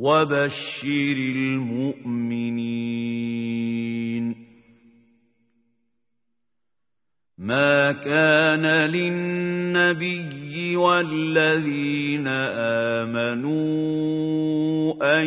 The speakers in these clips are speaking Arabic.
وبشر المؤمنين ما كان للنبي والذين آمنوا أن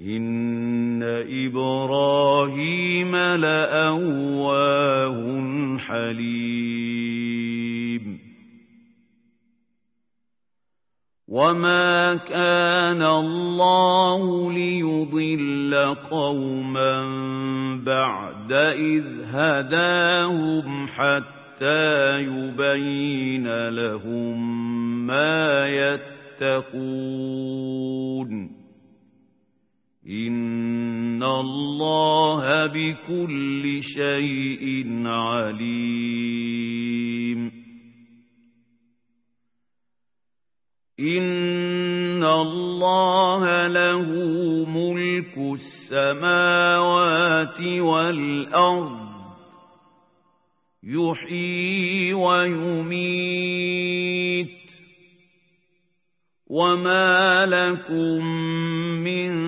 إن إبراهيم لأواه حليم. وما كان الله ليضل قوما بعد إذ هداهم حتى يبين لهم ما يتقون. إن الله بكل شيء عليم إن الله له ملك السماوات والأرض يحيي ويميت وما لكم من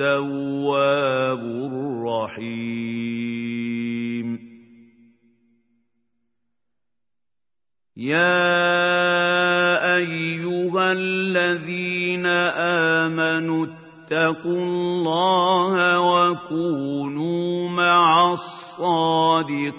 التواب الرحيم. يا أيها الذين آمنوا اتقوا الله وكونوا مع الصادقين.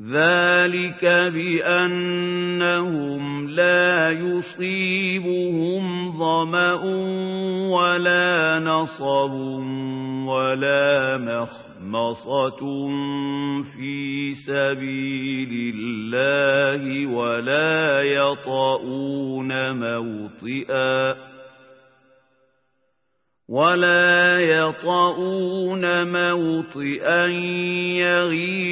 ذلك بأنهم لا يصيبهم ظمأ ولا نصب ولا مخمصة في سبيل الله ولا يطؤون موطئا ولا يطؤون موطئا يغيظ